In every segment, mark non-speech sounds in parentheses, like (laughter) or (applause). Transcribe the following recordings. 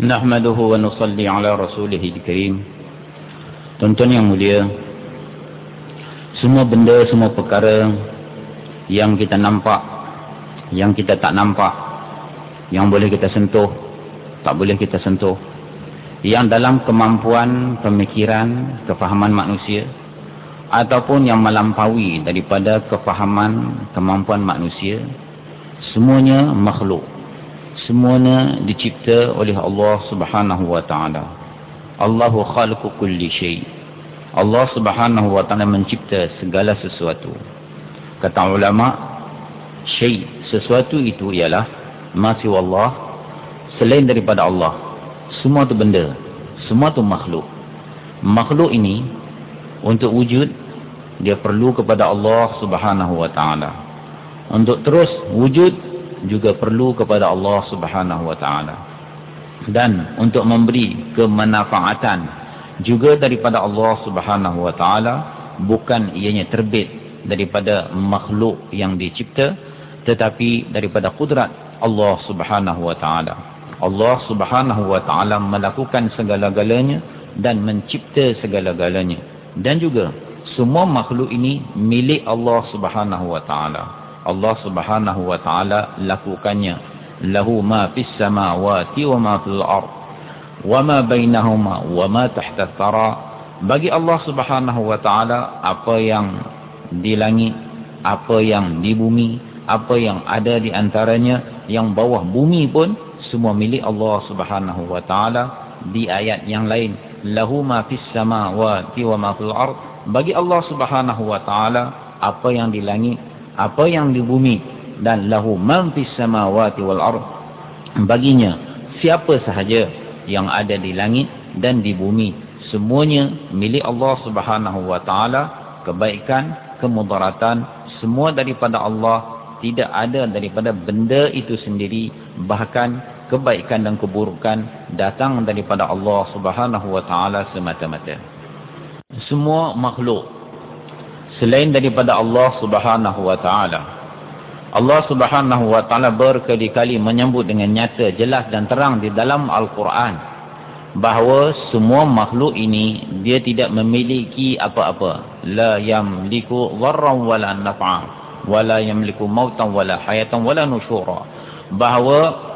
Nahmaduhu wa nusalli ala rasulihi karim Tuan-tuan yang mulia Semua benda, semua perkara Yang kita nampak Yang kita tak nampak Yang boleh kita sentuh Tak boleh kita sentuh Yang dalam kemampuan Pemikiran, kefahaman manusia Ataupun yang melampaui Daripada kefahaman Kemampuan manusia Semuanya makhluk semuanya dicipta oleh Allah Subhanahu wa taala. Allahu khaliqu kulli syai. Allah Subhanahu wa taala mencipta segala sesuatu. Kata ulama, syai sesuatu itu ialah masih Allah selain daripada Allah. Semua tu benda, semua tu makhluk. Makhluk ini untuk wujud dia perlu kepada Allah Subhanahu wa taala. Untuk terus wujud juga perlu kepada Allah Subhanahu wa taala. Dan untuk memberi kemanfaatan juga daripada Allah Subhanahu wa taala bukan ianya terbit daripada makhluk yang dicipta tetapi daripada kudrat Allah Subhanahu wa taala. Allah Subhanahu wa taala melakukan segala-galanya dan mencipta segala-galanya dan juga semua makhluk ini milik Allah Subhanahu wa taala. Allah Subhanahu wa taala lakukannya. Lahu ma fis samawati wa ma fil ard wa ma bainahuma wa ma tahta thara. Bagi Allah Subhanahu wa taala apa yang di langit apa yang di bumi apa yang ada di antaranya yang bawah bumi pun semua milik Allah Subhanahu wa taala di ayat yang lain. Lahu ma fis samawati wa ma fil ard. Bagi Allah Subhanahu wa taala apa yang di langit apa yang di bumi dan lahu man fis samawati wal ard baginya siapa sahaja yang ada di langit dan di bumi semuanya milik Allah Subhanahu wa taala kebaikan kemudaratan semua daripada Allah tidak ada daripada benda itu sendiri bahkan kebaikan dan keburukan datang daripada Allah Subhanahu wa taala semata-mata. Semua makhluk selain daripada Allah Subhanahu wa taala. Allah Subhanahu wa taala berkali-kali menyebut dengan nyata, jelas dan terang di dalam Al-Quran bahawa semua makhluk ini dia tidak memiliki apa-apa. La yamliku dharran wala naf'a wala yamliku mautan wala hayatan wala nusyura. Bahawa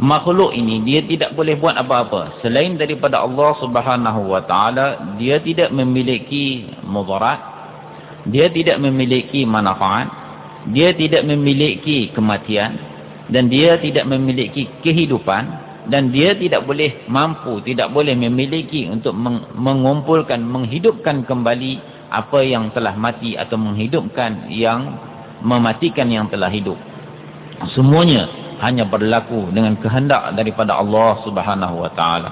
makhluk ini dia tidak boleh buat apa-apa selain daripada Allah Subhanahu wa taala dia tidak memiliki mudarat dia tidak memiliki manfaat, dia tidak memiliki kematian dan dia tidak memiliki kehidupan dan dia tidak boleh mampu, tidak boleh memiliki untuk mengumpulkan, menghidupkan kembali apa yang telah mati atau menghidupkan yang mematikan yang telah hidup. Semuanya hanya berlaku dengan kehendak daripada Allah Subhanahu wa taala.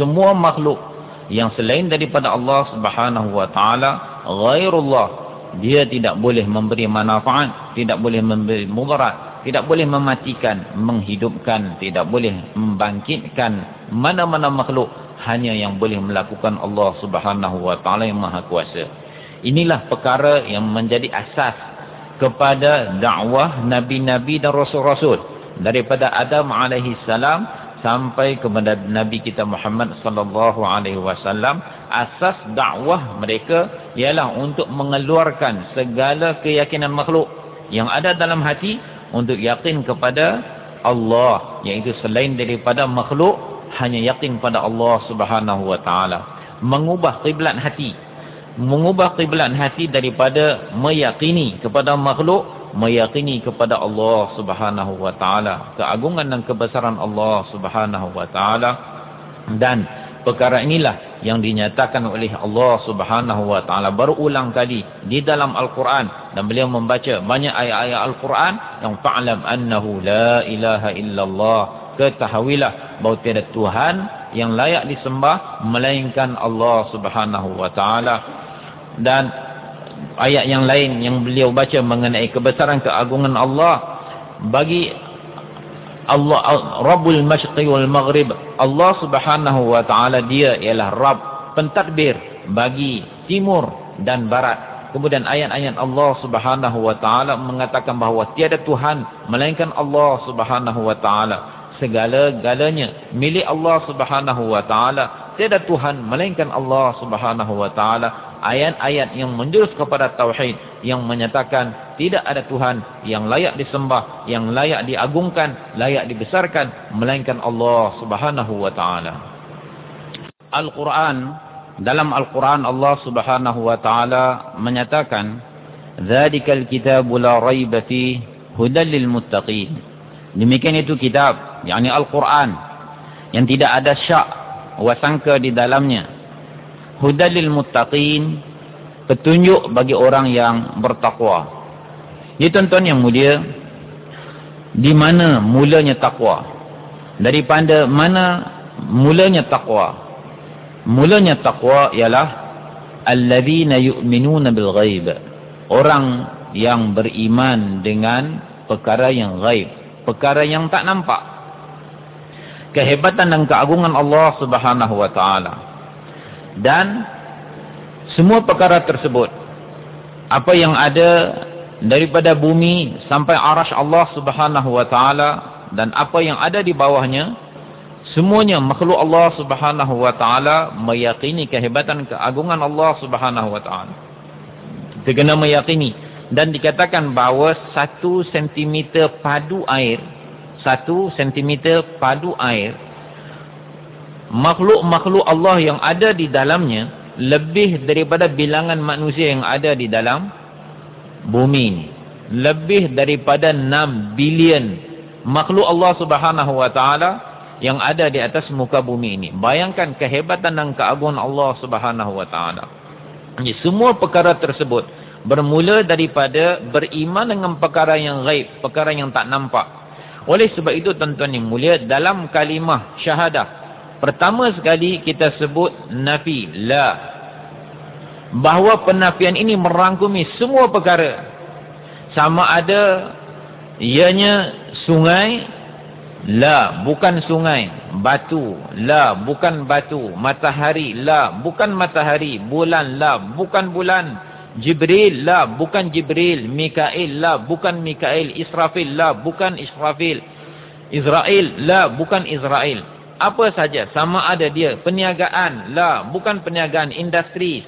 Semua makhluk yang selain daripada Allah Subhanahu wa taala ghairullah dia tidak boleh memberi manfaat tidak boleh memberi mudarat tidak boleh mematikan menghidupkan tidak boleh membangkitkan mana-mana makhluk hanya yang boleh melakukan Allah Subhanahu wa taala yang maha kuasa. Inilah perkara yang menjadi asas kepada dakwah nabi-nabi dan rasul-rasul. Daripada Adam alaihi salam sampai kepada Nabi kita Muhammad sallallahu alaihi wasallam asas dakwah mereka ialah untuk mengeluarkan segala keyakinan makhluk yang ada dalam hati untuk yakin kepada Allah iaitu selain daripada makhluk hanya yakin pada Allah Subhanahu wa taala. Mengubah kiblat hati. Mengubah kiblat hati daripada meyakini kepada makhluk meyakini kepada Allah Subhanahu wa taala keagungan dan kebesaran Allah Subhanahu wa taala. Dan perkara inilah yang dinyatakan oleh Allah Subhanahu wa taala berulang kali di dalam Al-Quran. Dan beliau membaca banyak ayat-ayat Al-Quran yang fa'lam annahu la ilaha illallah. Ketahuilah bahawa tiada Tuhan yang layak disembah melainkan Allah Subhanahu wa taala. Dan ayat yang lain yang beliau baca mengenai kebesaran keagungan Allah bagi Allah Rabbul Masyriqi wal Maghrib. Allah Subhanahu wa taala dia ialah Rabb pentadbir bagi timur dan barat. Kemudian ayat-ayat Allah Subhanahu wa taala mengatakan bahawa tiada tuhan melainkan Allah Subhanahu wa taala. Segala-galanya milik Allah Subhanahu wa taala tiada tuhan melainkan Allah Subhanahu wa taala ayat-ayat yang menjurus kepada tauhid yang menyatakan tidak ada tuhan yang layak disembah yang layak diagungkan layak dibesarkan melainkan Allah Subhanahu wa taala. Al-Quran dalam Al-Quran Allah Subhanahu wa taala menyatakan la raiba fi hudal lil muttaqin. Demikian itu kitab yakni Al-Quran yang tidak ada syak wasangka di dalamnya hudal lil muttaqin. Petunjuk bagi orang yang bertakwa. Ini tuan-tuan yang mulia di mana mulanya takwa? Daripada mana mulanya takwa? Mulanya takwa ialah alladzina yu'minuna bil ghaib. Orang yang beriman dengan perkara yang ghaib perkara yang tak nampak. Kehebatan dan keagungan Allah Subhanahu wa taala dan semua perkara tersebut apa yang ada daripada bumi sampai arash Allah Subhanahu wa taala dan apa yang ada di bawahnya Semuanya makhluk Allah subhanahu wa ta'ala meyakini kehebatan keagungan Allah subhanahu wa ta'ala. Kita kena meyakini. Dan dikatakan bahawa satu sentimeter padu air. Satu sentimeter padu air. Makhluk-makhluk Allah yang ada di dalamnya. Lebih daripada bilangan manusia yang ada di dalam bumi ini. Lebih daripada 6 bilion makhluk Allah subhanahu wa ta'ala yang ada di atas muka bumi ini. Bayangkan kehebatan dan keagungan Allah Subhanahu wa taala. Semua perkara tersebut bermula daripada beriman dengan perkara yang gaib, perkara yang tak nampak. Oleh sebab itu tuan-tuan yang mulia dalam kalimah syahadah pertama sekali kita sebut nafi la bahawa penafian ini merangkumi semua perkara sama ada ianya sungai La, bukan sungai. Batu. La, bukan batu. Matahari. La, bukan matahari. Bulan. La, bukan bulan. Jibril. La, bukan Jibril. Mikail. La, bukan Mikail. Israfil. La, bukan Israfil. Israel. La, bukan Israel. Apa saja. Sama ada dia. Perniagaan. La, bukan perniagaan. Industri.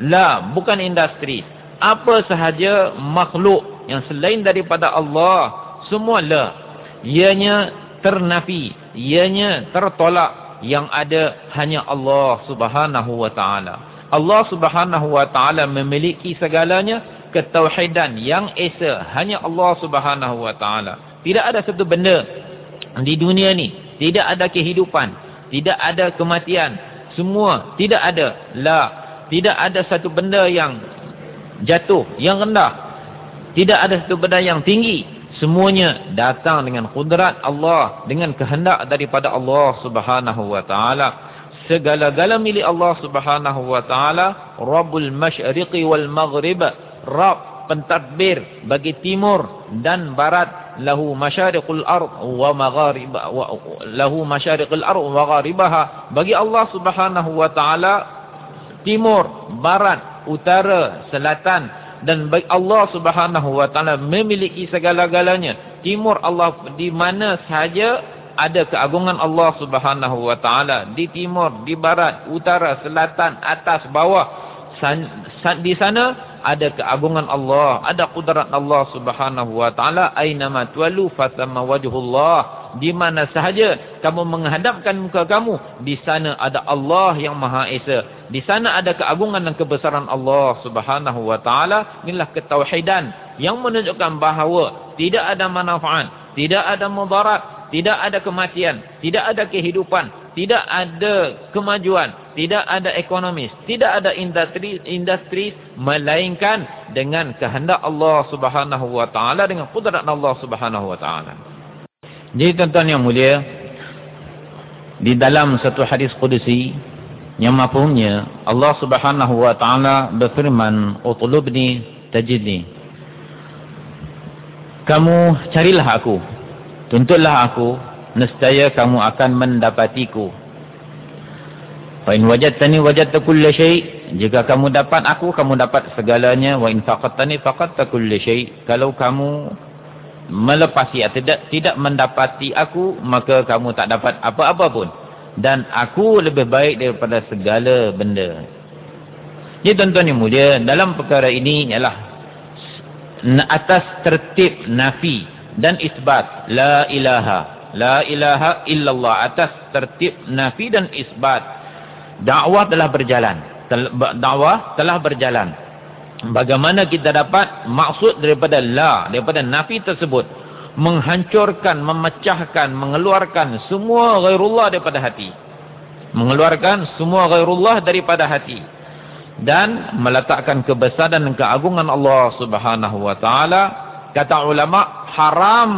La, bukan industri. Apa sahaja makhluk yang selain daripada Allah. Semua la. Ianya ternafi ianya tertolak yang ada hanya Allah Subhanahu wa taala Allah Subhanahu wa taala memiliki segalanya ketauhidan yang esa hanya Allah Subhanahu wa taala tidak ada satu benda di dunia ni tidak ada kehidupan. Tidak ada kematian. Semua tidak ada. La. Tidak ada satu benda yang jatuh yang rendah. Tidak ada satu benda yang tinggi. Semuanya datang dengan kudrat Allah dengan kehendak daripada Allah Subhanahu wa taala. Segala-gala milik Allah Subhanahu wa taala Rabbul Masyriqi wal Maghrib Rabb pentadbir bagi timur dan barat lahu masyariqul ard wa magharib wa lahu masyariqul ard wa magharibaha. Bagi Allah Subhanahu wa taala timur barat utara selatan dan baik Allah Subhanahu wa taala memiliki segala-galanya. Timur Allah di mana sahaja ada keagungan Allah Subhanahu wa taala. Di timur di barat utara selatan atas bawah. Di sana ada keagungan Allah ada kudrat Allah Subhanahu wa taala. Aina ma tuwalu fatamma wajhullah. Di mana sahaja kamu menghadapkan muka kamu di sana ada Allah yang Maha Esa. Di sana ada keagungan dan kebesaran Allah Subhanahu wa taala. Inilah ketauhidan yang menunjukkan bahawa tidak ada manfaat tidak ada mudarat tidak ada kematian tidak ada kehidupan tidak ada kemajuan tidak ada ekonomis tidak ada industri industri melainkan dengan kehendak Allah Subhanahu wa taala dengan kudrat Allah Subhanahu wa taala. Jadi tuan-tuan yang mulia di dalam satu hadis kudusi yang mafhumnya Allah Subhanahu wa taala berfirman utlubni tajidni. Kamu carilah aku tuntutlah aku nescaya kamu akan mendapatiku. Fa in wajadtani wajadta kull syai. Jika kamu dapat aku kamu dapat segalanya. Wa in faqadtani faqadta kull syai. Kalau kamu melepasi atau tidak tidak mendapati aku maka kamu tak dapat apa-apa pun. Dan aku lebih baik daripada segala benda. Jadi tuan-tuan yang mulia dalam perkara ini ialah atas tertib nafi dan isbat. La ilaha la ilaha illallah atas tertib nafi dan isbat. Dakwah telah berjalan. Dakwah telah berjalan. Bagaimana kita dapat maksud daripada la daripada nafi tersebut? Menghancurkan memecahkan mengeluarkan semua ghairullah daripada hati. Mengeluarkan semua ghairullah daripada hati. Dan meletakkan kebesaran dan keagungan Allah Subhanahu wa taala. Kata ulama haram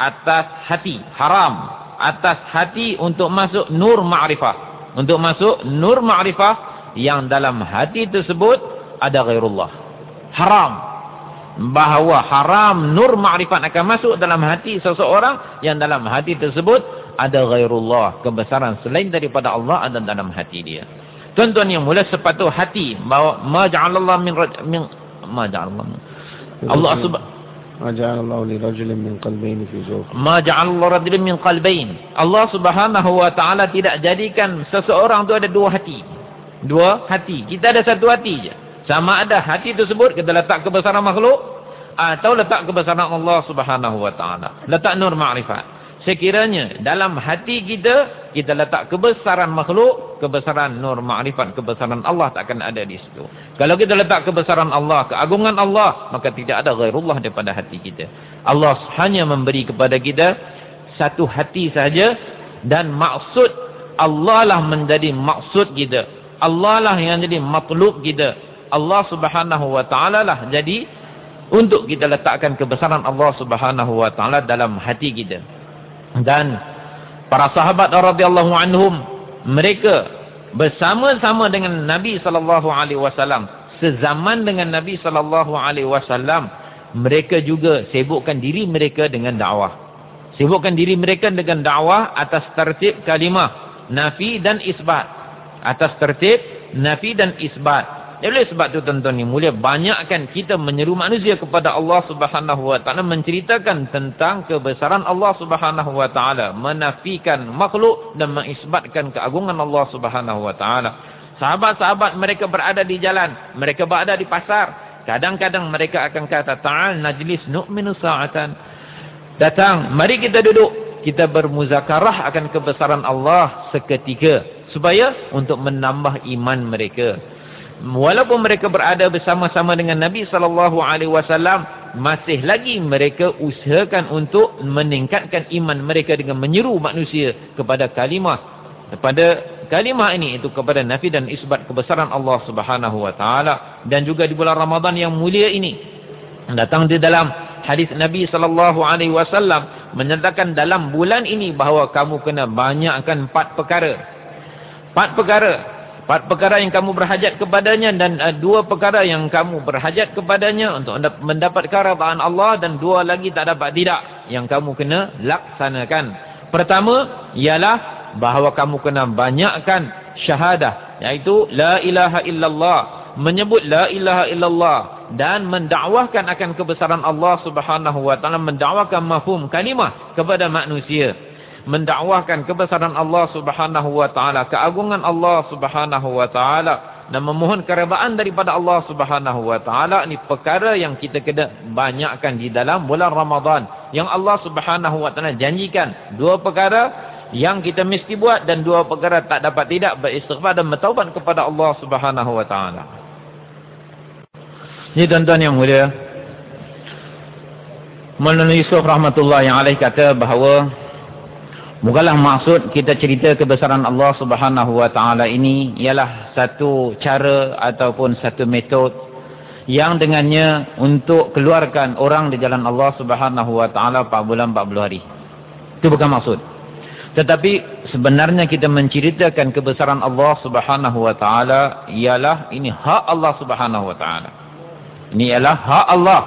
atas hati haram. Atas hati untuk masuk nur ma'rifah. Untuk masuk nur ma'rifah yang dalam hati tersebut ada ghairullah. Haram. Bahawa haram nur ma'rifat akan masuk dalam hati seseorang yang dalam hati tersebut ada ghairullah kebesaran selain daripada Allah ada dalam hati dia. Tuan-tuan yang mula sepatu hati bahawa ma ja'alallah min min ma Allah subhanahu Ma ja'alallahu li rajulin min قلبين fi جوفه Ma ja'alallahu الله min من Allah Subhanahu wa taala tidak jadikan seseorang itu ada dua hati. Dua hati. Kita ada satu hati je. Sama ada hati tersebut kita letak kebesaran makhluk atau letak kebesaran Allah Subhanahu wa taala. Letak nur ma'rifat. Sekiranya dalam hati kita kita letak kebesaran makhluk, kebesaran nur ma'rifat, kebesaran Allah tak akan ada di situ. Kalau kita letak kebesaran Allah, keagungan Allah, maka tidak ada ghairullah daripada hati kita. Allah hanya memberi kepada kita satu hati saja dan maksud Allah lah menjadi maksud kita. Allah lah yang jadi matlub kita. Allah subhanahu wa ta'ala lah jadi untuk kita letakkan kebesaran Allah subhanahu wa ta'ala dalam hati kita dan para sahabat radhiyallahu anhum mereka bersama-sama dengan Nabi sallallahu alaihi wasallam. Sezaman dengan Nabi sallallahu alaihi wasallam mereka juga sibukkan diri mereka dengan dakwah. Sibukkan diri mereka dengan dakwah atas tertib kalimah nafi dan isbat. Atas tertib nafi dan isbat oleh sebab tu tuan-tuan ni mulia banyakkan kita menyeru manusia kepada Allah Subhanahu wa taala menceritakan tentang kebesaran Allah Subhanahu wa taala, menafikan makhluk dan mengisbatkan keagungan Allah Subhanahu wa taala. Sahabat-sahabat mereka berada di jalan, mereka berada di pasar. Kadang-kadang mereka akan kata, "Ta'al najlis nu'minu sa'atan." Datang, mari kita duduk, kita bermuzakarah akan kebesaran Allah seketika supaya untuk menambah iman mereka walaupun mereka berada bersama-sama dengan Nabi sallallahu alaihi wasallam masih lagi mereka usahakan untuk meningkatkan iman mereka dengan menyeru manusia kepada kalimah. Kepada kalimah ini itu kepada nafi dan isbat kebesaran Allah taala. Dan juga di bulan Ramadan yang mulia ini datang di dalam hadis Nabi sallallahu alaihi wasallam menyatakan dalam bulan ini bahawa kamu kena banyakkan empat perkara. Empat perkara Empat perkara yang kamu berhajat kepadanya dan uh, dua perkara yang kamu berhajat kepadanya untuk mendapat keridaan Allah dan dua lagi tak dapat tidak yang kamu kena laksanakan. Pertama ialah bahawa kamu kena banyakkan syahadah iaitu la ilaha illallah menyebut la ilaha illallah dan mendakwahkan akan kebesaran Allah Subhanahu wa taala mendakwahkan mafhum kalimah kepada manusia mendakwahkan kebesaran Allah Subhanahu wa taala, keagungan Allah Subhanahu wa taala dan memohon keredaan daripada Allah Subhanahu wa taala ini perkara yang kita kena banyakkan di dalam bulan Ramadan yang Allah Subhanahu wa taala janjikan dua perkara yang kita mesti buat dan dua perkara tak dapat tidak beristighfar dan bertaubat kepada Allah Subhanahu wa taala. Ini tuan-tuan yang mulia. Maulana Yusuf rahmatullah yang alaih kata bahawa Bukanlah maksud kita cerita kebesaran Allah subhanahu wa ta'ala ini ialah satu cara ataupun satu metod yang dengannya untuk keluarkan orang di jalan Allah subhanahu wa ta'ala 4 bulan 40 hari. Itu bukan maksud. Tetapi sebenarnya kita menceritakan kebesaran Allah subhanahu wa ta'ala ialah ini hak Allah subhanahu wa ta'ala. Ini ialah hak Allah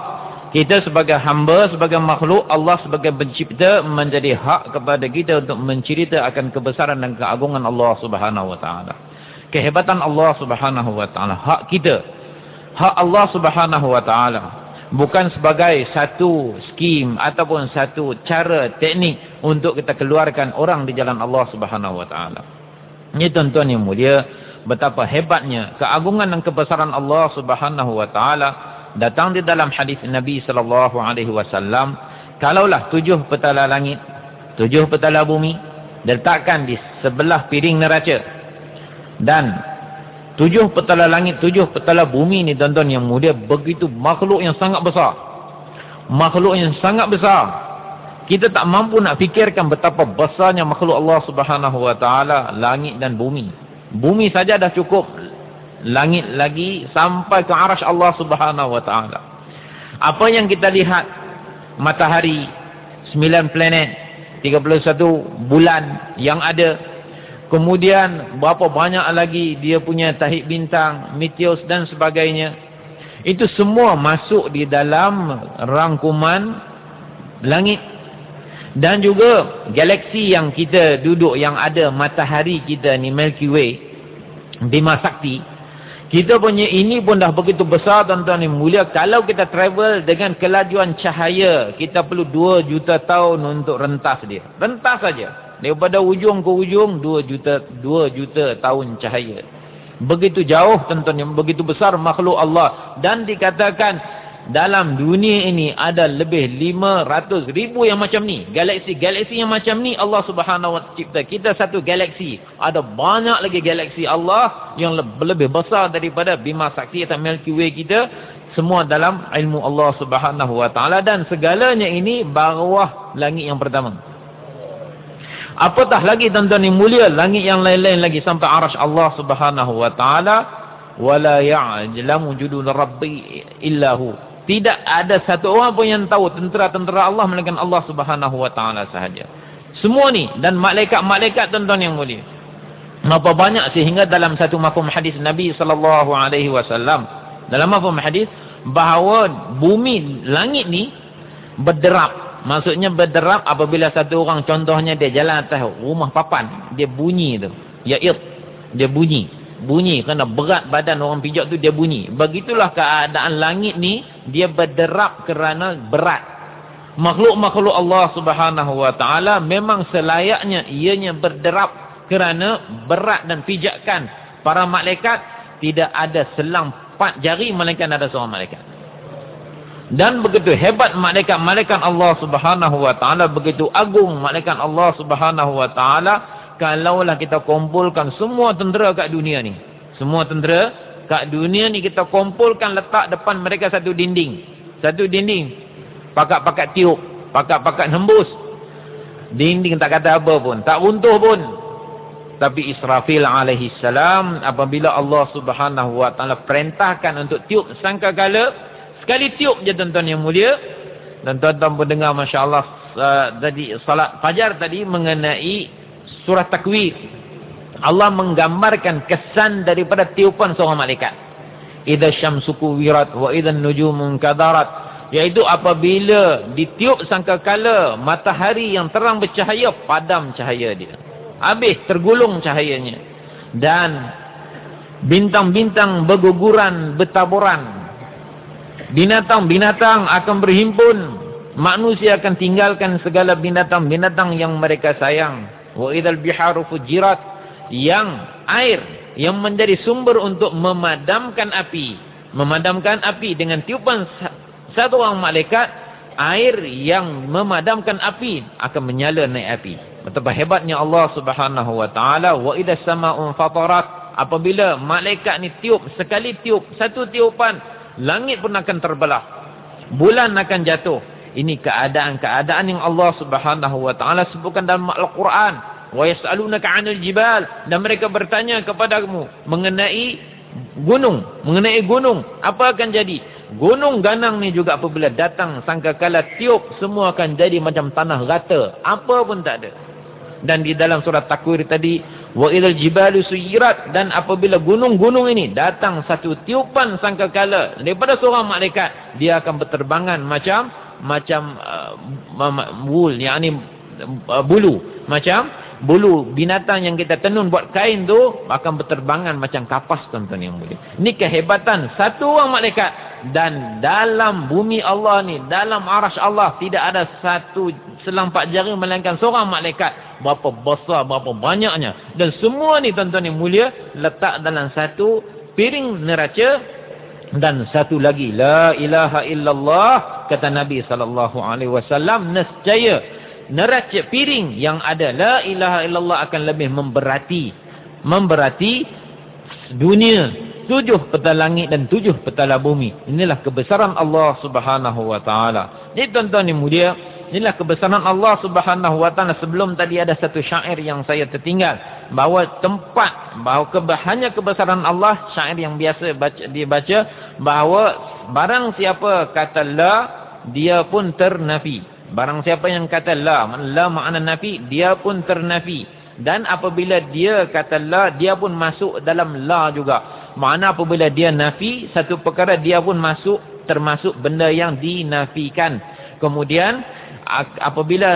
kita sebagai hamba, sebagai makhluk, Allah sebagai pencipta menjadi hak kepada kita untuk mencerita akan kebesaran dan keagungan Allah subhanahu wa ta'ala. Kehebatan Allah subhanahu wa ta'ala. Hak kita. Hak Allah subhanahu wa ta'ala. bukan sebagai satu skim ataupun satu cara teknik untuk kita keluarkan orang di jalan Allah Subhanahu wa taala. Ini tuan-tuan yang mulia, betapa hebatnya keagungan dan kebesaran Allah Subhanahu wa taala datang di dalam hadis Nabi sallallahu alaihi wasallam, kalaulah tujuh petala langit, tujuh petala bumi diletakkan di sebelah piring neraca dan Tujuh petala langit, tujuh petala bumi ni tuan-tuan yang mulia begitu makhluk yang sangat besar. Makhluk yang sangat besar. Kita tak mampu nak fikirkan betapa besarnya makhluk Allah Subhanahu wa taala, langit dan bumi. Bumi saja dah cukup. Langit lagi sampai ke arasy Allah Subhanahu wa taala. Apa yang kita lihat matahari, sembilan planet, 31 bulan yang ada Kemudian berapa banyak lagi dia punya tahib bintang, meteors dan sebagainya. Itu semua masuk di dalam rangkuman langit. Dan juga galaksi yang kita duduk yang ada matahari kita ni Milky Way. Bima Sakti. Kita punya ini pun dah begitu besar tuan-tuan ni mulia. Kalau kita travel dengan kelajuan cahaya, kita perlu 2 juta tahun untuk rentas dia. Rentas saja. Daripada ujung ke ujung 2 juta 2 juta tahun cahaya. Begitu jauh tuan-tuan begitu besar makhluk Allah dan dikatakan dalam dunia ini ada lebih 500 ribu yang macam ni. Galaksi-galaksi yang macam ni Allah Subhanahu wa cipta. Kita satu galaksi. Ada banyak lagi galaksi Allah yang lebih besar daripada Bima Sakti atau Milky Way kita. Semua dalam ilmu Allah Subhanahu wa taala dan segalanya ini bawah langit yang pertama. Apatah lagi tuan-tuan yang mulia langit yang lain-lain lagi sampai arash Allah Subhanahu wa taala wala ya'lamu judul rabbi illahu. Tidak ada satu orang pun yang tahu tentera-tentera Allah melainkan Allah Subhanahu wa taala sahaja. Semua ni dan malaikat-malaikat tuan-tuan yang mulia. Berapa banyak sehingga dalam satu mafhum hadis Nabi sallallahu alaihi wasallam dalam mafhum hadis bahawa bumi langit ni berderap Maksudnya berderap apabila satu orang contohnya dia jalan atas rumah papan. Dia bunyi tu. Ya it. Dia bunyi. Bunyi kerana berat badan orang pijak tu dia bunyi. Begitulah keadaan langit ni. Dia berderap kerana berat. Makhluk-makhluk Allah subhanahu wa ta'ala memang selayaknya ianya berderap kerana berat dan pijakan. Para malaikat tidak ada selang empat jari melainkan ada seorang malaikat. Dan begitu hebat malaikat-malaikat Allah subhanahu wa ta'ala. Begitu agung malaikat Allah subhanahu wa ta'ala. Kalaulah kita kumpulkan semua tentera kat dunia ni. Semua tentera kat dunia ni kita kumpulkan letak depan mereka satu dinding. Satu dinding. Pakat-pakat tiup. Pakat-pakat hembus. Dinding tak kata apa pun. Tak runtuh pun. Tapi Israfil alaihi salam apabila Allah subhanahu wa ta'ala perintahkan untuk tiup sangka kala Sekali tiup je tuan-tuan yang mulia. Dan tuan-tuan pun dengar Masya Allah. Uh, tadi salat fajar tadi mengenai surah takwir. Allah menggambarkan kesan daripada tiupan seorang malaikat. Idha syamsuku wirat wa idha nujumun kadarat. Iaitu apabila ditiup sangka kala matahari yang terang bercahaya, padam cahaya dia. Habis tergulung cahayanya. Dan bintang-bintang berguguran, bertaburan. Binatang-binatang akan berhimpun. Manusia akan tinggalkan segala binatang-binatang yang mereka sayang. Wa idzal biharu fujirat yang air yang menjadi sumber untuk memadamkan api. Memadamkan api dengan tiupan satu orang malaikat, air yang memadamkan api akan menyala naik api. Betapa hebatnya Allah Subhanahu wa taala wa idzas samaa'un fatarat apabila malaikat ni tiup sekali tiup satu tiupan Langit pun akan terbelah. Bulan akan jatuh. Ini keadaan-keadaan yang Allah subhanahu wa ta'ala sebutkan dalam Al-Quran. Wa yas'alunaka 'anil jibal dan mereka bertanya kepadamu mengenai gunung, mengenai gunung, apa akan jadi? Gunung ganang ni juga apabila datang sangkakala tiup semua akan jadi macam tanah rata, apa pun tak ada. Dan di dalam surat Takwir tadi Wa idal jibalu suyirat dan apabila gunung-gunung ini datang satu tiupan sangkakala daripada seorang malaikat dia akan berterbangan macam macam uh, wool yakni uh, bulu macam bulu binatang yang kita tenun buat kain tu akan berterbangan macam kapas tuan-tuan yang mulia. Ini kehebatan satu orang malaikat dan dalam bumi Allah ni, dalam arash Allah tidak ada satu selang empat jari melainkan seorang malaikat. Berapa besar, berapa banyaknya. Dan semua ni tuan-tuan yang mulia letak dalam satu piring neraca dan satu lagi la ilaha illallah kata Nabi sallallahu alaihi wasallam nescaya neraca piring yang ada la ilaha illallah akan lebih memberati memberati dunia. Tujuh peta langit dan tujuh peta bumi. Inilah kebesaran Allah subhanahu wa ta'ala. Ini tuan-tuan yang mulia inilah kebesaran Allah subhanahu wa ta'ala sebelum tadi ada satu syair yang saya tertinggal bahawa tempat bahawa kebe, hanya kebesaran Allah syair yang biasa baca, dia baca bahawa barang siapa kata la dia pun ternafi Barang siapa yang kata la, la makna nafi, dia pun ternafi. Dan apabila dia kata la, dia pun masuk dalam la juga. Makna apabila dia nafi, satu perkara dia pun masuk termasuk benda yang dinafikan. Kemudian apabila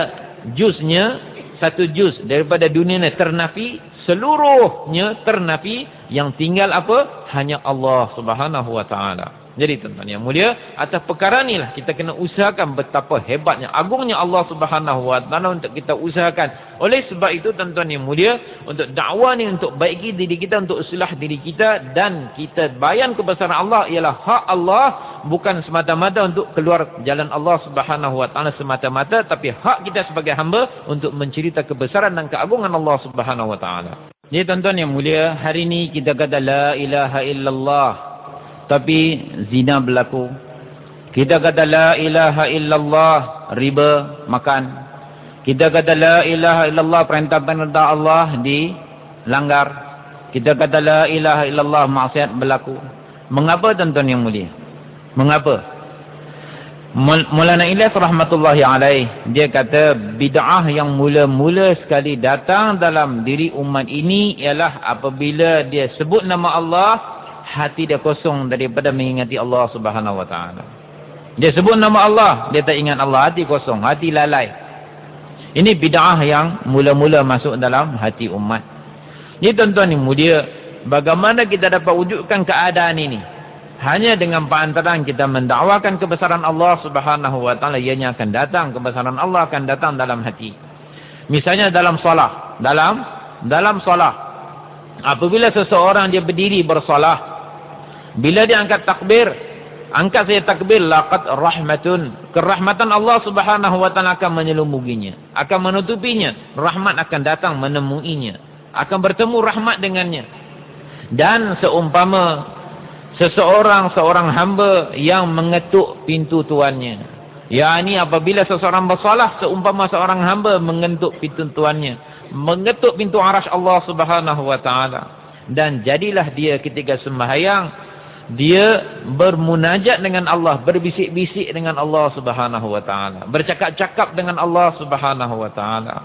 juznya, satu juz daripada dunia ini ternafi, seluruhnya ternafi, yang tinggal apa? Hanya Allah subhanahu wa ta'ala. Jadi tuan-tuan yang mulia, atas perkara inilah kita kena usahakan betapa hebatnya, agungnya Allah subhanahu wa ta'ala untuk kita usahakan. Oleh sebab itu tuan-tuan yang mulia, untuk dakwah ni untuk baiki diri kita, untuk usilah diri kita dan kita bayan kebesaran Allah ialah hak Allah bukan semata-mata untuk keluar jalan Allah subhanahu wa ta'ala semata-mata tapi hak kita sebagai hamba untuk mencerita kebesaran dan keagungan Allah subhanahu wa ta'ala. Jadi tuan-tuan yang mulia, hari ini kita kata la ilaha illallah tapi zina berlaku. Kita kata la ilaha illallah riba makan. Kita kata la ilaha illallah perintah-perintah Allah dilanggar. Kita kata la ilaha illallah maksiat berlaku. Mengapa tuan-tuan yang mulia? Mengapa? Mulana Ilyas rahmatullahi alaih dia kata bid'ah yang mula-mula sekali datang dalam diri umat ini ialah apabila dia sebut nama Allah hati dia kosong daripada mengingati Allah Subhanahu wa taala. Dia sebut nama Allah, dia tak ingat Allah, hati kosong, hati lalai. Ini bid'ah yang mula-mula masuk dalam hati umat. Ini tuan-tuan yang mulia, bagaimana kita dapat wujudkan keadaan ini? Hanya dengan perantaraan kita mendakwakan kebesaran Allah Subhanahu wa taala, ianya akan datang kebesaran Allah akan datang dalam hati. Misalnya dalam solat, dalam dalam solat apabila seseorang dia berdiri bersolat bila dia angkat takbir, angkat saya takbir laqad rahmatun. Kerahmatan Allah Subhanahu wa taala akan menyelumuginya, akan menutupinya. Rahmat akan datang menemuinya, akan bertemu rahmat dengannya. Dan seumpama seseorang seorang hamba yang mengetuk pintu tuannya. Ya ini apabila seseorang bersalah seumpama seorang hamba mengetuk pintu tuannya, mengetuk pintu arasy Allah Subhanahu wa taala. Dan jadilah dia ketika sembahyang dia bermunajat dengan Allah, berbisik-bisik dengan Allah Subhanahu wa taala, bercakap-cakap dengan Allah Subhanahu wa taala.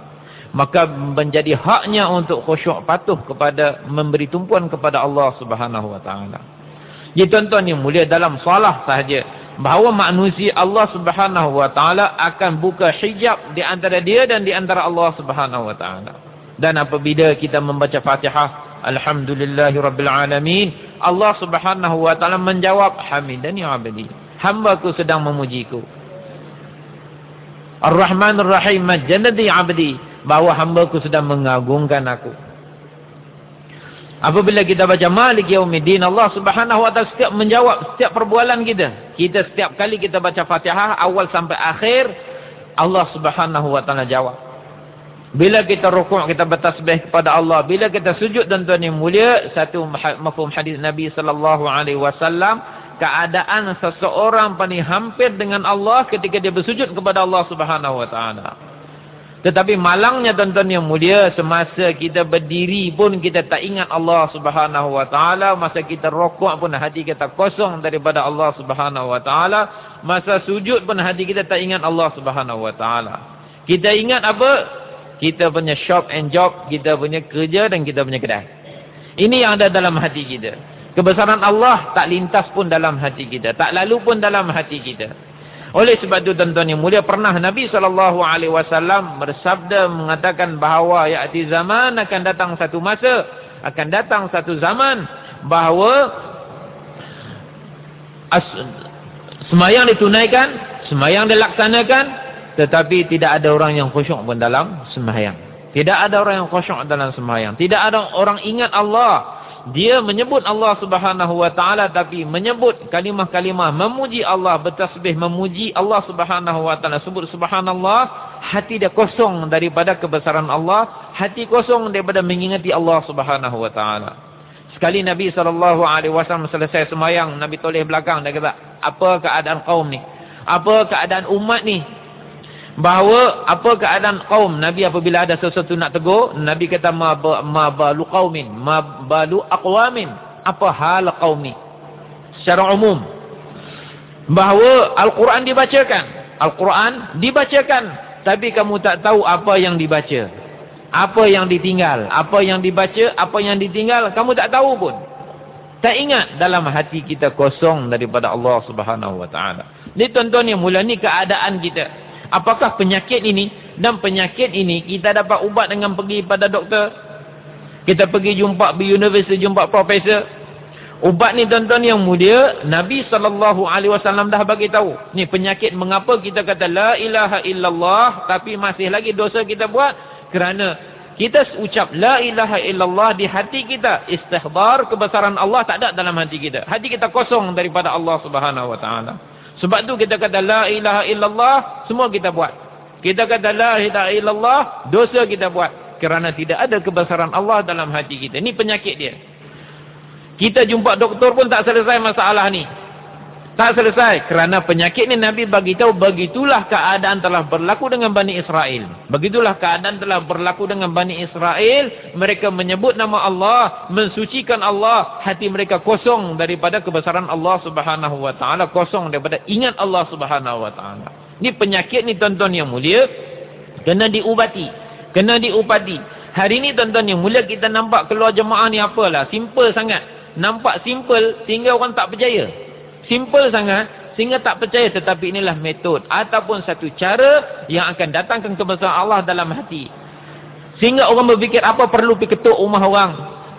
Maka menjadi haknya untuk khusyuk patuh kepada memberi tumpuan kepada Allah Subhanahu wa taala. Jadi tuan-tuan yang mulia dalam salah sahaja bahawa manusia Allah Subhanahu wa taala akan buka hijab di antara dia dan di antara Allah Subhanahu wa taala. Dan apabila kita membaca Fatihah, alhamdulillahirabbil alamin, Allah subhanahu wa ta'ala menjawab hamidani abdi hambaku sedang memujiku Ar-Rahman Ar-Rahim majnadi abdi bahawa hambaku sedang mengagungkan aku apabila kita baca Malik Yaumiddin Allah subhanahu wa ta'ala setiap menjawab setiap perbualan kita kita setiap kali kita baca Fatihah awal sampai akhir Allah subhanahu wa ta'ala jawab bila kita rukuk, kita bertasbih kepada Allah. Bila kita sujud dan tuan yang mulia, satu mafhum hadis Nabi sallallahu alaihi wasallam, keadaan seseorang paling hampir dengan Allah ketika dia bersujud kepada Allah Subhanahu wa taala. Tetapi malangnya tuan-tuan yang mulia, semasa kita berdiri pun kita tak ingat Allah Subhanahu wa taala, masa kita rukuk pun hati kita kosong daripada Allah Subhanahu wa taala, masa sujud pun hati kita tak ingat Allah Subhanahu wa taala. Kita ingat apa? kita punya shop and job, kita punya kerja dan kita punya kedai. Ini yang ada dalam hati kita. Kebesaran Allah tak lintas pun dalam hati kita. Tak lalu pun dalam hati kita. Oleh sebab itu tuan-tuan yang mulia pernah Nabi SAW bersabda mengatakan bahawa ya'ti zaman akan datang satu masa akan datang satu zaman bahawa as, semayang ditunaikan, semayang dilaksanakan tetapi tidak ada orang yang khusyuk pun dalam semayang. Tidak ada orang yang khusyuk dalam semayang. Tidak ada orang ingat Allah dia menyebut Allah subhanahu wa ta'ala tapi menyebut kalimah-kalimah memuji Allah bertasbih memuji Allah subhanahu wa ta'ala. Sebut subhanallah hati dia kosong daripada kebesaran Allah hati kosong daripada mengingati Allah subhanahu wa ta'ala. Sekali Nabi SAW selesai semayang Nabi toleh belakang dia kata apa keadaan kaum ni? Apa keadaan umat ni bahawa apa keadaan kaum Nabi apabila ada sesuatu nak tegur Nabi kata ma, ba, ma balu qaumin ma balu aqwamin. Apa hal kaum ni? Secara umum. Bahawa Al-Quran dibacakan. Al-Quran dibacakan. Tapi kamu tak tahu apa yang dibaca. Apa yang ditinggal. Apa yang dibaca apa yang ditinggal kamu tak tahu pun. Tak ingat dalam hati kita kosong daripada Allah Subhanahu wa taala. Ni tuan-tuan yang mula ni keadaan kita apakah penyakit ini dan penyakit ini kita dapat ubat dengan pergi pada doktor? Kita pergi jumpa di universiti jumpa profesor. Ubat ni tuan-tuan yang mulia Nabi SAW dah bagi tahu. Ni penyakit mengapa kita kata la ilaha illallah tapi masih lagi dosa kita buat? Kerana kita ucap la ilaha illallah di hati kita istihbar kebesaran Allah tak ada dalam hati kita. Hati kita kosong daripada Allah Subhanahu wa taala sebab tu kita kata la ilaha illallah, semua kita buat. Kita kata la ilaha illallah, dosa kita buat. Kerana tidak ada kebesaran Allah dalam hati kita. Ini penyakit dia. Kita jumpa doktor pun tak selesai masalah ni. Tak selesai. Kerana penyakit ni Nabi bagi tahu begitulah keadaan telah berlaku dengan Bani Israel. Begitulah keadaan telah berlaku dengan Bani Israel. Mereka menyebut nama Allah. Mensucikan Allah. Hati mereka kosong daripada kebesaran Allah subhanahu wa ta'ala. Kosong daripada ingat Allah subhanahu wa ta'ala. Ini penyakit ni tuan-tuan yang mulia. Kena diubati. Kena diubati. Hari ini tuan-tuan yang mulia kita nampak keluar jemaah ni apalah. Simple sangat. Nampak simple sehingga orang tak percaya. Simple sangat sehingga tak percaya tetapi inilah metod ataupun satu cara yang akan datangkan kebesaran Allah dalam hati. Sehingga orang berfikir apa perlu pergi ketuk rumah orang,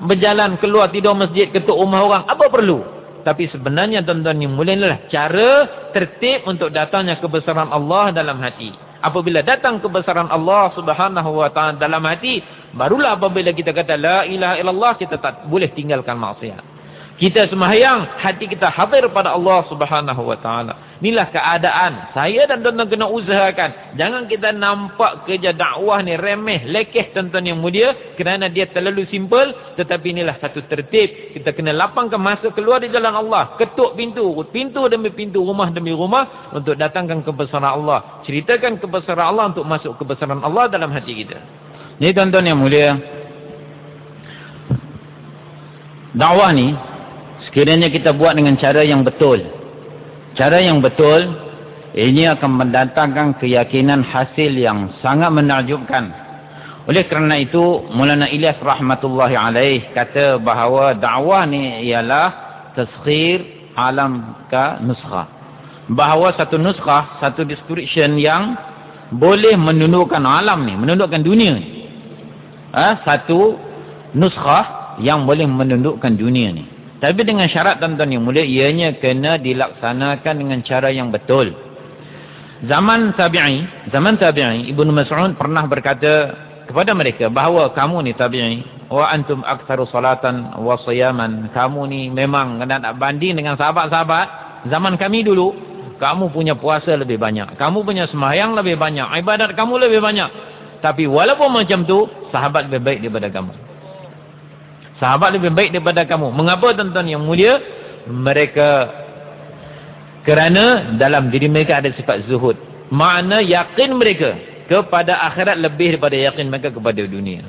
berjalan keluar tidur masjid ketuk rumah orang, apa perlu? Tapi sebenarnya tuan-tuan yang mulia inilah cara tertib untuk datangnya kebesaran Allah dalam hati. Apabila datang kebesaran Allah subhanahu wa ta'ala dalam hati, barulah apabila kita kata la ilaha illallah, kita tak boleh tinggalkan maksiat. Kita sembahyang, hati kita hadir pada Allah Subhanahu wa taala. Inilah keadaan. Saya dan tuan-tuan kena usahakan. Jangan kita nampak kerja dakwah ni remeh, lekeh tuan-tuan yang mulia kerana dia terlalu simple, tetapi inilah satu tertib. Kita kena lapangkan masa keluar di jalan Allah, ketuk pintu, pintu demi pintu, rumah demi rumah untuk datangkan kebesaran Allah. Ceritakan kebesaran Allah untuk masuk kebesaran Allah dalam hati kita. Ini tuan-tuan yang mulia. Dakwah ni Sekiranya kita buat dengan cara yang betul. Cara yang betul, ini akan mendatangkan keyakinan hasil yang sangat menakjubkan. Oleh kerana itu, Mulana Ilyas rahmatullahi alaih kata bahawa dakwah ni ialah taskhir alam ka nuskha. Bahawa satu nuskha, satu description yang boleh menundukkan alam ni, menundukkan dunia ni. Ha? Satu nuskha yang boleh menundukkan dunia ni. Tapi dengan syarat tuan-tuan yang mulia, ianya kena dilaksanakan dengan cara yang betul. Zaman tabi'i, zaman tabi'i, Ibnu Mas'ud pernah berkata kepada mereka bahawa kamu ni tabi'i, wa antum aktsaru salatan wa siyaman. Kamu ni memang kena nak banding dengan sahabat-sahabat zaman kami dulu. Kamu punya puasa lebih banyak. Kamu punya sembahyang lebih banyak. Ibadat kamu lebih banyak. Tapi walaupun macam tu, sahabat lebih baik daripada kamu. Sahabat lebih baik daripada kamu. Mengapa tuan-tuan yang mulia? Mereka kerana dalam diri mereka ada sifat zuhud. Makna yakin mereka kepada akhirat lebih daripada yakin mereka kepada dunia.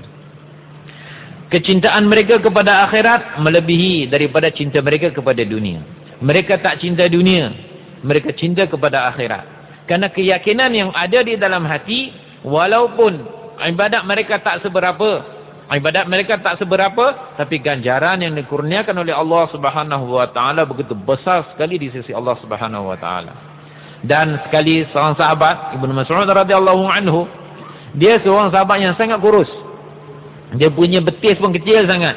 Kecintaan mereka kepada akhirat melebihi daripada cinta mereka kepada dunia. Mereka tak cinta dunia. Mereka cinta kepada akhirat. Karena keyakinan yang ada di dalam hati, walaupun ibadat mereka tak seberapa, ibadat mereka tak seberapa tapi ganjaran yang dikurniakan oleh Allah Subhanahu wa taala begitu besar sekali di sisi Allah Subhanahu wa taala. Dan sekali seorang sahabat, Ibnu Mas'ud radhiyallahu anhu, dia seorang sahabat yang sangat kurus. Dia punya betis pun kecil sangat.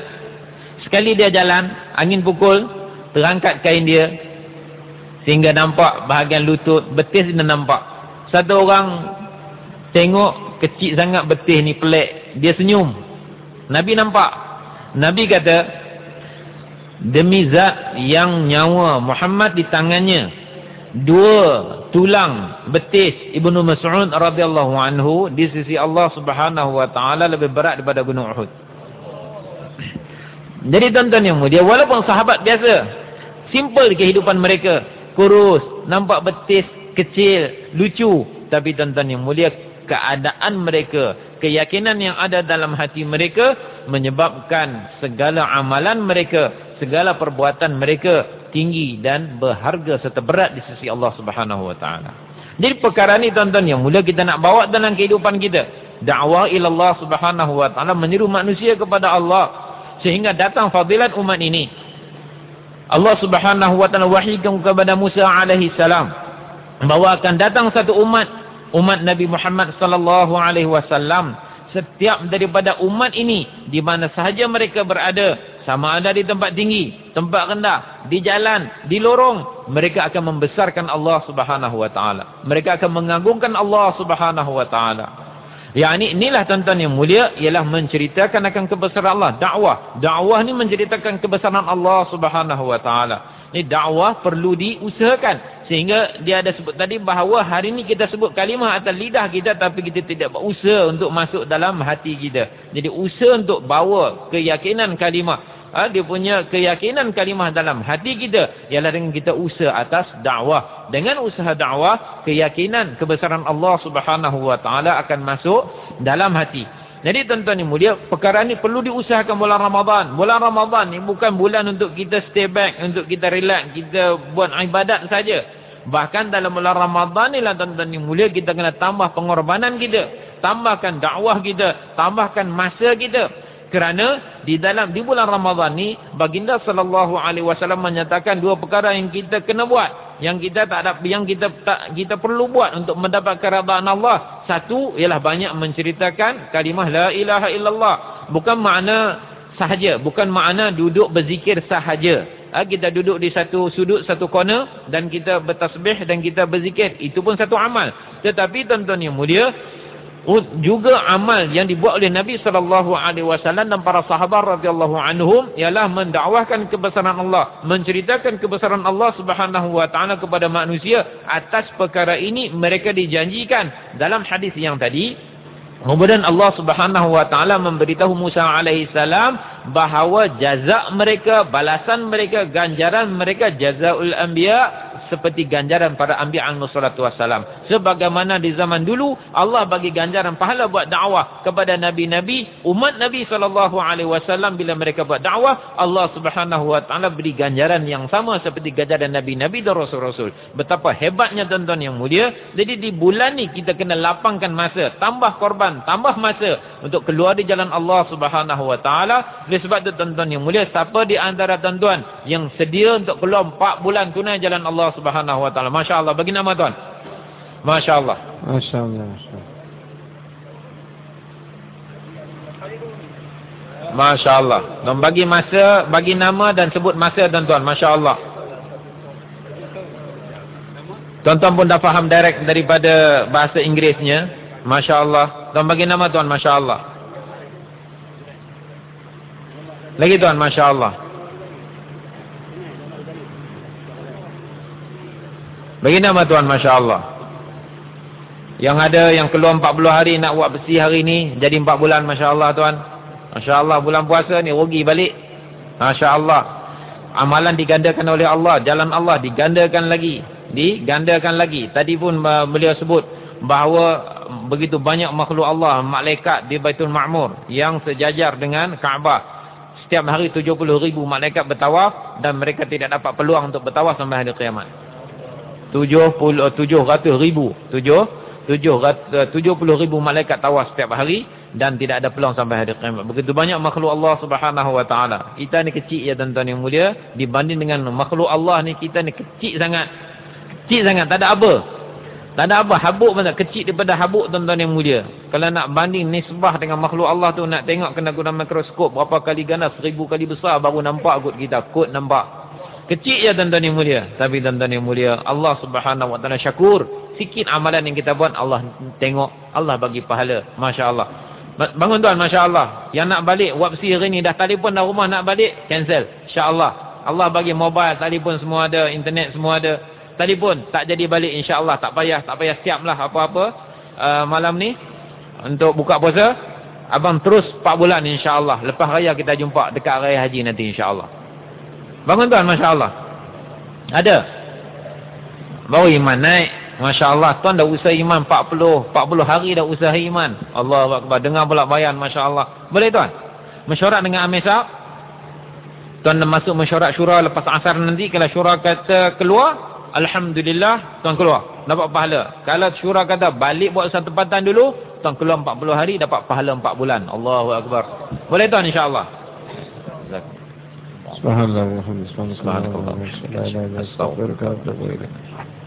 Sekali dia jalan, angin pukul, terangkat kain dia. Sehingga nampak bahagian lutut, betis dia nampak. Satu orang tengok kecil sangat betis ni pelik. Dia senyum. Nabi nampak. Nabi kata, demi zat yang nyawa Muhammad di tangannya, dua tulang betis Ibnu Mas'ud radhiyallahu anhu di sisi Allah Subhanahu wa taala lebih berat daripada gunung Uhud. (clears throat) Jadi tuan-tuan yang mulia, walaupun sahabat biasa, simple kehidupan mereka, kurus, nampak betis, kecil, lucu, tapi tuan-tuan yang mulia, keadaan mereka, keyakinan yang ada dalam hati mereka menyebabkan segala amalan mereka, segala perbuatan mereka tinggi dan berharga serta berat di sisi Allah Subhanahu wa taala. Jadi perkara ni tuan-tuan yang mula kita nak bawa dalam kehidupan kita, dakwah ila Allah Subhanahu wa taala menyeru manusia kepada Allah sehingga datang fadilat umat ini. Allah Subhanahu wa taala wahyukan kepada Musa alaihi salam bahawa akan datang satu umat umat Nabi Muhammad sallallahu alaihi wasallam setiap daripada umat ini di mana sahaja mereka berada sama ada di tempat tinggi, tempat rendah, di jalan, di lorong, mereka akan membesarkan Allah Subhanahu wa taala. Mereka akan mengagungkan Allah Subhanahu wa taala. Ya ini inilah tuan-tuan yang mulia ialah menceritakan akan kebesaran Allah, dakwah. Dakwah ni menceritakan kebesaran Allah Subhanahu wa taala. Ini dakwah perlu diusahakan. Sehingga dia ada sebut tadi bahawa hari ini kita sebut kalimah atas lidah kita. Tapi kita tidak berusaha untuk masuk dalam hati kita. Jadi usaha untuk bawa keyakinan kalimah. Ha, dia punya keyakinan kalimah dalam hati kita. Ialah dengan kita usaha atas dakwah. Dengan usaha dakwah, keyakinan kebesaran Allah subhanahu wa ta'ala akan masuk dalam hati. Jadi tuan-tuan yang mulia, perkara ni perlu diusahakan bulan Ramadan. Bulan Ramadan ni bukan bulan untuk kita stay back, untuk kita relax, kita buat ibadat saja. Bahkan dalam bulan Ramadan ni lah tuan-tuan yang mulia, kita kena tambah pengorbanan kita. Tambahkan dakwah kita, tambahkan masa kita. Kerana di dalam di bulan Ramadan ni baginda sallallahu alaihi wasallam menyatakan dua perkara yang kita kena buat, yang kita tak ada yang kita tak kita perlu buat untuk mendapatkan keridaan Allah. Satu ialah banyak menceritakan kalimah la ilaha illallah. Bukan makna sahaja, bukan makna duduk berzikir sahaja. Ha, kita duduk di satu sudut, satu corner dan kita bertasbih dan kita berzikir. Itu pun satu amal. Tetapi tuan-tuan yang mulia, juga amal yang dibuat oleh Nabi sallallahu alaihi wasallam dan para sahabat radhiyallahu anhum ialah mendakwahkan kebesaran Allah, menceritakan kebesaran Allah Subhanahu wa taala kepada manusia. Atas perkara ini mereka dijanjikan dalam hadis yang tadi Kemudian Allah Subhanahu wa taala memberitahu Musa alaihi salam bahawa jazak mereka, balasan mereka, ganjaran mereka jazaul anbiya seperti ganjaran para anbiya wassalam. Sebagaimana di zaman dulu Allah bagi ganjaran pahala buat dakwah kepada nabi-nabi, umat Nabi sallallahu alaihi wasallam bila mereka buat dakwah, Allah Subhanahu wa taala beri ganjaran yang sama seperti ganjaran nabi-nabi dan rasul-rasul. Betapa hebatnya tuan-tuan yang mulia. Jadi di bulan ni kita kena lapangkan masa, tambah korban, tambah masa untuk keluar di jalan Allah Subhanahu wa taala. Oleh sebab itu tuan-tuan yang mulia, siapa di antara tuan-tuan yang sedia untuk keluar 4 bulan tunai jalan Allah subhanahu wa ta'ala. Masya Allah. Bagi nama tuan. Masya Allah. Masya Allah. Masya Allah. Dan bagi masa, bagi nama dan sebut masa tuan-tuan. Masya Allah. Tuan-tuan pun dah faham direct daripada bahasa Inggerisnya. Masya Allah. Dan bagi nama tuan. Masya Allah. Lagi tuan. Masya Allah. Bagi nama Tuhan Masya Allah. Yang ada yang keluar 40 hari nak buat bersih hari ni. Jadi 4 bulan Masya Allah Tuhan. Masya Allah bulan puasa ni rugi balik. Masya Allah. Amalan digandakan oleh Allah. Jalan Allah digandakan lagi. Digandakan lagi. Tadi pun beliau sebut. Bahawa begitu banyak makhluk Allah. Malaikat di Baitul Ma'mur. Yang sejajar dengan Kaabah. Setiap hari 70 ribu malaikat bertawaf. Dan mereka tidak dapat peluang untuk bertawaf sampai hari kiamat tujuh puluh tujuh ratus ribu tujuh tujuh tujuh puluh ribu malaikat tawaf setiap hari dan tidak ada peluang sampai hari kiamat begitu banyak makhluk Allah subhanahu wa ta'ala kita ni kecil ya tuan-tuan yang mulia dibanding dengan makhluk Allah ni kita ni kecil sangat Kecil sangat, tak ada apa. Tak ada apa, habuk pun tak. Kecil daripada habuk tuan-tuan yang mulia. Kalau nak banding nisbah dengan makhluk Allah tu, nak tengok kena guna mikroskop. Berapa kali ganda, seribu kali besar baru nampak kot kita. Kot nampak. Kecil ya tuan-tuan yang mulia. Tapi tuan-tuan yang mulia, Allah subhanahu wa ta'ala syakur. Sikit amalan yang kita buat, Allah tengok. Allah bagi pahala. Masya Allah. Bangun tuan, Masya Allah. Yang nak balik, wapsi hari ni dah telefon dah rumah nak balik, cancel. Insya Allah. Allah bagi mobile, telefon semua ada, internet semua ada. Telefon, tak jadi balik insya Allah. Tak payah, tak payah siap lah apa-apa uh, malam ni. Untuk buka puasa. Abang terus 4 bulan insya Allah. Lepas raya kita jumpa dekat raya haji nanti insya Allah. Bangun tuan, Masya Allah. Ada. Baru iman naik. Masya Allah, tuan dah usaha iman 40, 40 hari dah usaha iman. Allah Akbar. Dengar pula bayan, Masya Allah. Boleh tuan? Mesyuarat dengan Amir Sa'ab. Tuan masuk mesyuarat syurah lepas asar nanti. Kalau syurah kata keluar, Alhamdulillah, tuan keluar. Dapat pahala. Kalau syurah kata balik buat satu tempatan dulu, tuan keluar 40 hari, dapat pahala 4 bulan. Allahu Akbar. Boleh tuan insyaAllah. Subhanallah. Subhanallah. Subhanallah. Subhanallah. Subhanallah. Subhanallah. Subhanallah.